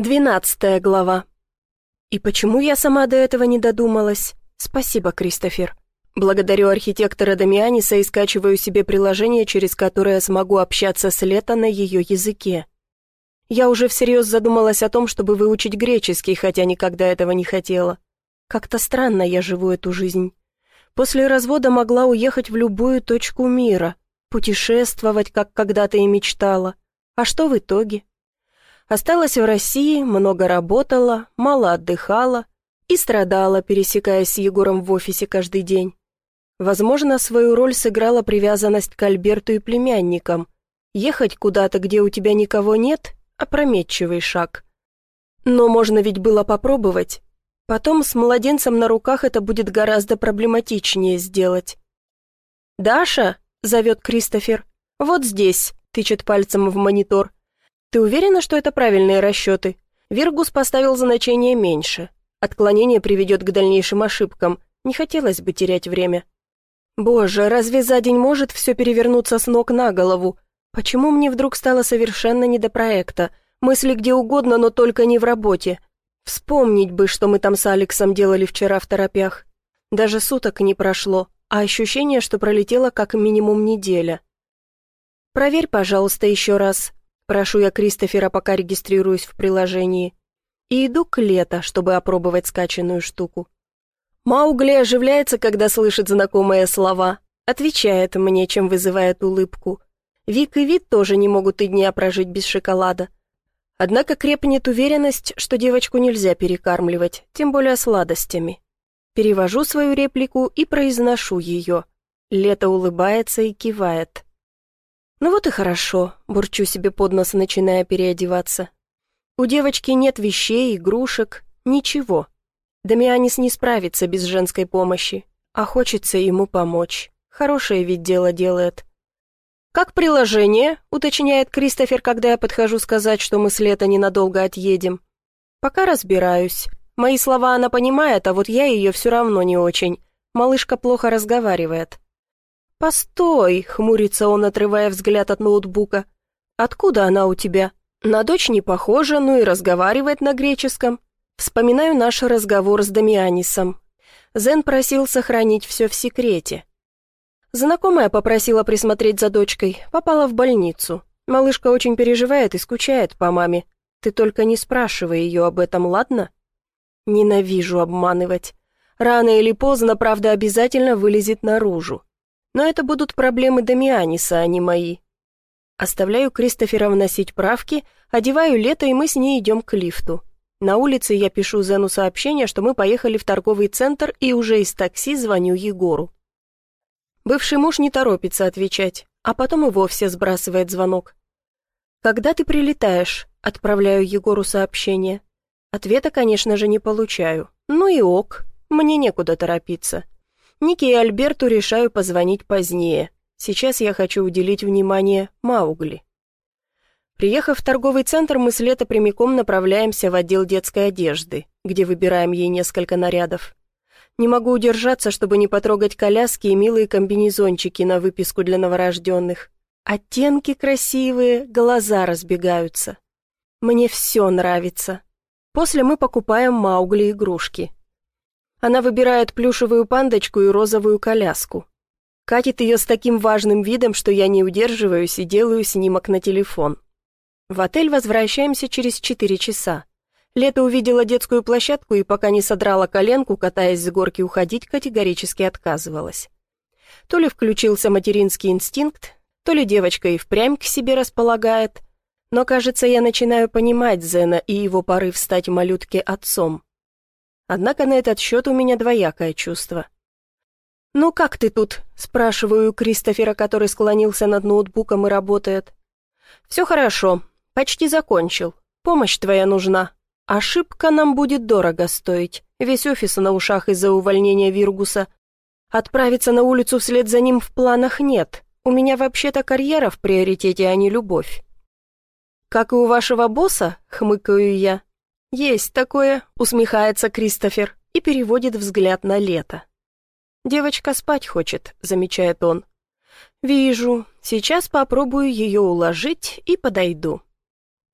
Двенадцатая глава. И почему я сама до этого не додумалась? Спасибо, Кристофер. Благодарю архитектора Дамианиса и скачиваю себе приложение, через которое смогу общаться с Лето на ее языке. Я уже всерьез задумалась о том, чтобы выучить греческий, хотя никогда этого не хотела. Как-то странно я живу эту жизнь. После развода могла уехать в любую точку мира, путешествовать, как когда-то и мечтала. А что в итоге? Осталась в России, много работала, мало отдыхала и страдала, пересекаясь с Егором в офисе каждый день. Возможно, свою роль сыграла привязанность к Альберту и племянникам. Ехать куда-то, где у тебя никого нет – опрометчивый шаг. Но можно ведь было попробовать. Потом с младенцем на руках это будет гораздо проблематичнее сделать. «Даша?» – зовет Кристофер. «Вот здесь», – тычет пальцем в монитор – «Ты уверена, что это правильные расчеты?» Виргус поставил значение меньше. Отклонение приведет к дальнейшим ошибкам. Не хотелось бы терять время. «Боже, разве за день может все перевернуться с ног на голову? Почему мне вдруг стало совершенно не до проекта? Мысли где угодно, но только не в работе. Вспомнить бы, что мы там с Алексом делали вчера в торопях. Даже суток не прошло, а ощущение, что пролетело как минимум неделя. Проверь, пожалуйста, еще раз. Прошу я Кристофера, пока регистрируюсь в приложении. И иду к Лето, чтобы опробовать скачанную штуку. Маугли оживляется, когда слышит знакомые слова. Отвечает мне, чем вызывает улыбку. Вик и Вит тоже не могут и дня прожить без шоколада. Однако крепнет уверенность, что девочку нельзя перекармливать, тем более сладостями. Перевожу свою реплику и произношу ее. Лето улыбается и кивает. «Ну вот и хорошо», — бурчу себе под нос, начиная переодеваться. «У девочки нет вещей, игрушек, ничего. Дамианис не справится без женской помощи, а хочется ему помочь. Хорошее ведь дело делает». «Как приложение?» — уточняет Кристофер, когда я подхожу сказать, что мы с лета ненадолго отъедем. «Пока разбираюсь. Мои слова она понимает, а вот я ее все равно не очень. Малышка плохо разговаривает». «Постой!» — хмурится он, отрывая взгляд от ноутбука. «Откуда она у тебя? На дочь не похожа, ну и разговаривает на греческом. Вспоминаю наш разговор с Дамианисом. Зен просил сохранить все в секрете. Знакомая попросила присмотреть за дочкой, попала в больницу. Малышка очень переживает и скучает по маме. Ты только не спрашивай ее об этом, ладно? Ненавижу обманывать. Рано или поздно правда обязательно вылезет наружу. Но это будут проблемы Дамианиса, а не мои. Оставляю Кристофера вносить правки, одеваю лето, и мы с ней идем к лифту. На улице я пишу Зену сообщение, что мы поехали в торговый центр, и уже из такси звоню Егору. Бывший муж не торопится отвечать, а потом и вовсе сбрасывает звонок. «Когда ты прилетаешь?» — отправляю Егору сообщение. Ответа, конечно же, не получаю. Ну и ок, мне некуда торопиться. Нике и Альберту решаю позвонить позднее. Сейчас я хочу уделить внимание Маугли. Приехав в торговый центр, мы с Лето прямиком направляемся в отдел детской одежды, где выбираем ей несколько нарядов. Не могу удержаться, чтобы не потрогать коляски и милые комбинезончики на выписку для новорожденных. Оттенки красивые, глаза разбегаются. Мне все нравится. После мы покупаем Маугли игрушки. Она выбирает плюшевую пандочку и розовую коляску. Катит ее с таким важным видом, что я не удерживаюсь и делаю снимок на телефон. В отель возвращаемся через четыре часа. Лето увидела детскую площадку и пока не содрала коленку, катаясь с горки уходить, категорически отказывалась. То ли включился материнский инстинкт, то ли девочка и впрямь к себе располагает, но, кажется, я начинаю понимать Зена и его порыв стать малютке отцом. Однако на этот счет у меня двоякое чувство. «Ну как ты тут?» – спрашиваю Кристофера, который склонился над ноутбуком и работает. «Все хорошо. Почти закончил. Помощь твоя нужна. Ошибка нам будет дорого стоить. Весь офис на ушах из-за увольнения Виргуса. Отправиться на улицу вслед за ним в планах нет. У меня вообще-то карьера в приоритете, а не любовь». «Как и у вашего босса?» – хмыкаю я. «Есть такое», — усмехается Кристофер и переводит взгляд на лето. «Девочка спать хочет», — замечает он. «Вижу. Сейчас попробую ее уложить и подойду.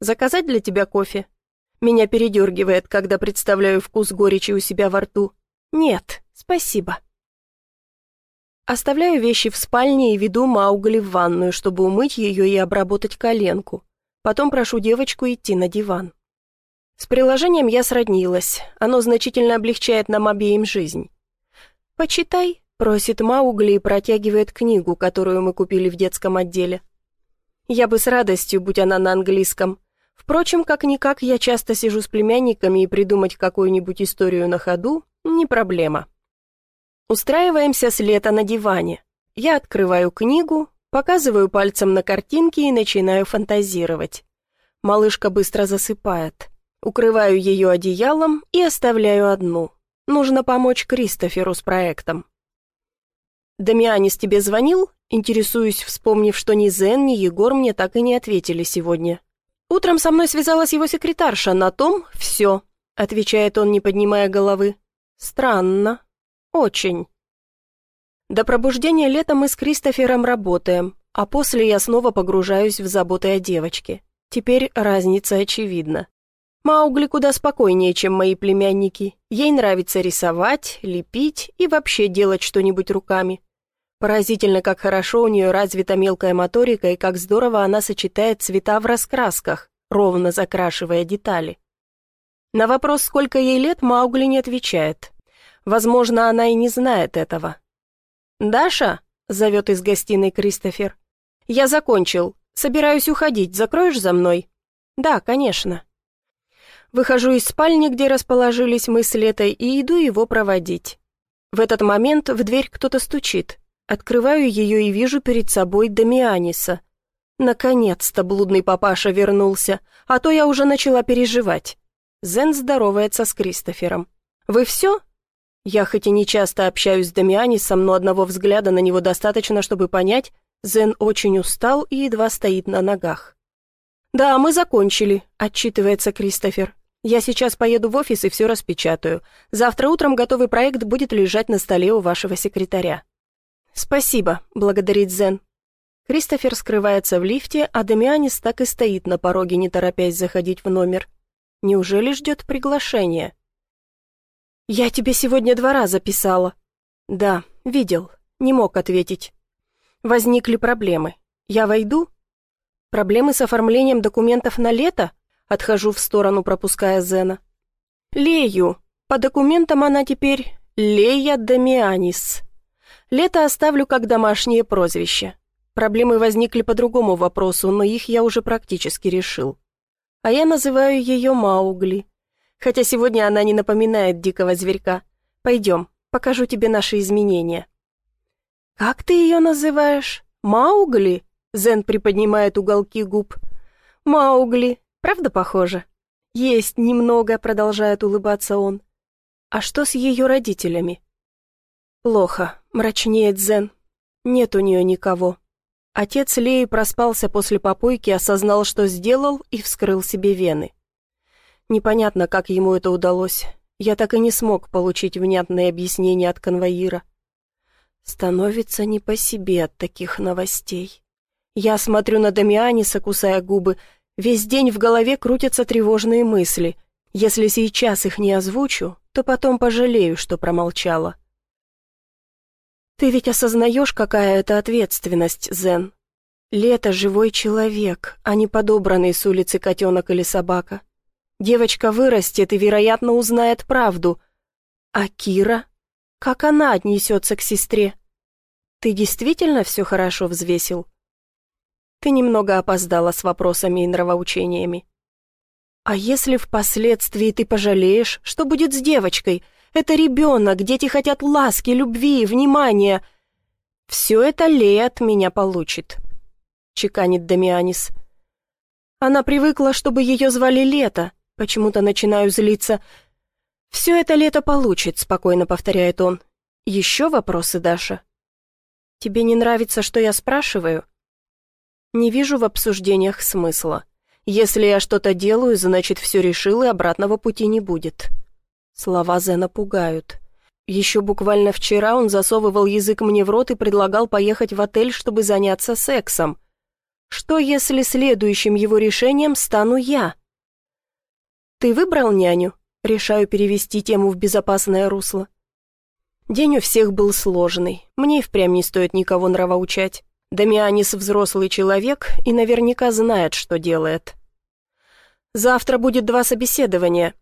Заказать для тебя кофе?» Меня передергивает, когда представляю вкус горечи у себя во рту. Нет, спасибо. Оставляю вещи в спальне и веду Маугли в ванную, чтобы умыть ее и обработать коленку. Потом прошу девочку идти на диван. С приложением я сроднилась. Оно значительно облегчает нам обеим жизнь. «Почитай», — просит Маугли и протягивает книгу, которую мы купили в детском отделе. Я бы с радостью, будь она на английском. Впрочем, как-никак я часто сижу с племянниками и придумать какую-нибудь историю на ходу — не проблема. Устраиваемся с лета на диване. Я открываю книгу, показываю пальцем на картинки и начинаю фантазировать. Малышка быстро засыпает. Укрываю ее одеялом и оставляю одну. Нужно помочь Кристоферу с проектом. «Дамианис тебе звонил?» Интересуюсь, вспомнив, что ни Зен, ни Егор мне так и не ответили сегодня. «Утром со мной связалась его секретарша, на том все», — отвечает он, не поднимая головы. «Странно. Очень. До пробуждения лета мы с Кристофером работаем, а после я снова погружаюсь в заботы о девочке. Теперь разница очевидна. Маугли куда спокойнее, чем мои племянники. Ей нравится рисовать, лепить и вообще делать что-нибудь руками. Поразительно, как хорошо у нее развита мелкая моторика и как здорово она сочетает цвета в раскрасках, ровно закрашивая детали. На вопрос, сколько ей лет, Маугли не отвечает. Возможно, она и не знает этого. «Даша?» — зовет из гостиной Кристофер. «Я закончил. Собираюсь уходить. Закроешь за мной?» «Да, конечно». Выхожу из спальни, где расположились мы с Летой, и иду его проводить. В этот момент в дверь кто-то стучит. Открываю ее и вижу перед собой Дамианиса. Наконец-то блудный папаша вернулся, а то я уже начала переживать. Зен здоровается с Кристофером. «Вы все?» Я хоть и не часто общаюсь с Дамианисом, но одного взгляда на него достаточно, чтобы понять, Зен очень устал и едва стоит на ногах. «Да, мы закончили», — отчитывается Кристофер. «Я сейчас поеду в офис и все распечатаю. Завтра утром готовый проект будет лежать на столе у вашего секретаря». «Спасибо», — благодарит Зен. Кристофер скрывается в лифте, а Дамианис так и стоит на пороге, не торопясь заходить в номер. Неужели ждет приглашения? «Я тебе сегодня два раза писала». «Да, видел. Не мог ответить». «Возникли проблемы. Я войду?» «Проблемы с оформлением документов на лето?» Отхожу в сторону, пропуская Зена. «Лею. По документам она теперь Лея Дамианис. Лето оставлю как домашнее прозвище. Проблемы возникли по другому вопросу, но их я уже практически решил. А я называю ее Маугли хотя сегодня она не напоминает дикого зверька. Пойдем, покажу тебе наши изменения». «Как ты ее называешь? Маугли?» Зен приподнимает уголки губ. «Маугли, правда похоже?» «Есть немного», — продолжает улыбаться он. «А что с ее родителями?» «Плохо», — мрачнеет Зен. «Нет у нее никого». Отец Леи проспался после попойки, осознал, что сделал, и вскрыл себе вены. Непонятно, как ему это удалось. Я так и не смог получить внятное объяснение от конвоира. Становится не по себе от таких новостей. Я смотрю на Дамианиса, кусая губы. Весь день в голове крутятся тревожные мысли. Если сейчас их не озвучу, то потом пожалею, что промолчала. Ты ведь осознаешь, какая это ответственность, Зен? Лето — живой человек, а не подобранный с улицы котенок или собака. Девочка вырастет и, вероятно, узнает правду. А Кира? Как она отнесется к сестре? Ты действительно все хорошо взвесил? Ты немного опоздала с вопросами и нравоучениями. А если впоследствии ты пожалеешь, что будет с девочкой? Это ребенок, дети хотят ласки, любви, внимания. Все это Лея от меня получит, чеканит Дамианис. Она привыкла, чтобы ее звали Лето, Почему-то начинаю злиться. «Все это лето получит», — спокойно повторяет он. «Еще вопросы, Даша?» «Тебе не нравится, что я спрашиваю?» «Не вижу в обсуждениях смысла. Если я что-то делаю, значит, все решил, и обратного пути не будет». Слова Зена пугают. Еще буквально вчера он засовывал язык мне в рот и предлагал поехать в отель, чтобы заняться сексом. Что, если следующим его решением стану я?» Ты выбрал няню? Решаю перевести тему в безопасное русло. День у всех был сложный. Мне и впрямь не стоит никого нравоучать. Дамианис взрослый человек и наверняка знает, что делает. Завтра будет два собеседования.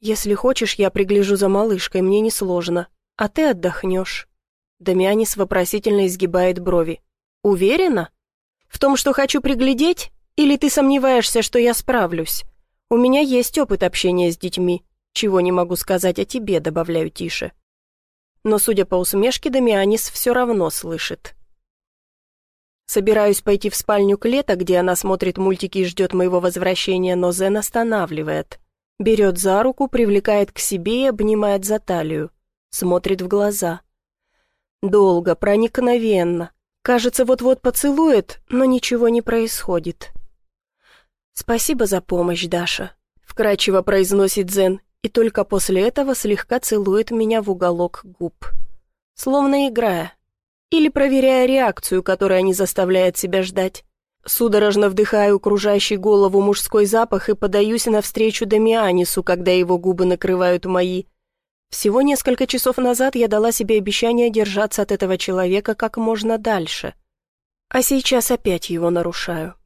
Если хочешь, я пригляжу за малышкой, мне несложно. А ты отдохнешь. Дамианис вопросительно изгибает брови. Уверена? В том, что хочу приглядеть? Или ты сомневаешься, что я справлюсь? У меня есть опыт общения с детьми. Чего не могу сказать о тебе, добавляю тише. Но, судя по усмешке, Дамианис все равно слышит. Собираюсь пойти в спальню к Лето, где она смотрит мультики и ждет моего возвращения, но Зен останавливает. Берет за руку, привлекает к себе и обнимает за талию. Смотрит в глаза. Долго, проникновенно. Кажется, вот-вот поцелует, но ничего не происходит. «Спасибо за помощь, Даша», — вкрадчиво произносит Зен, и только после этого слегка целует меня в уголок губ. Словно играя. Или проверяя реакцию, которая не заставляет себя ждать. Судорожно вдыхаю окружающий голову мужской запах и подаюсь навстречу Дамианису, когда его губы накрывают мои. Всего несколько часов назад я дала себе обещание держаться от этого человека как можно дальше. А сейчас опять его нарушаю.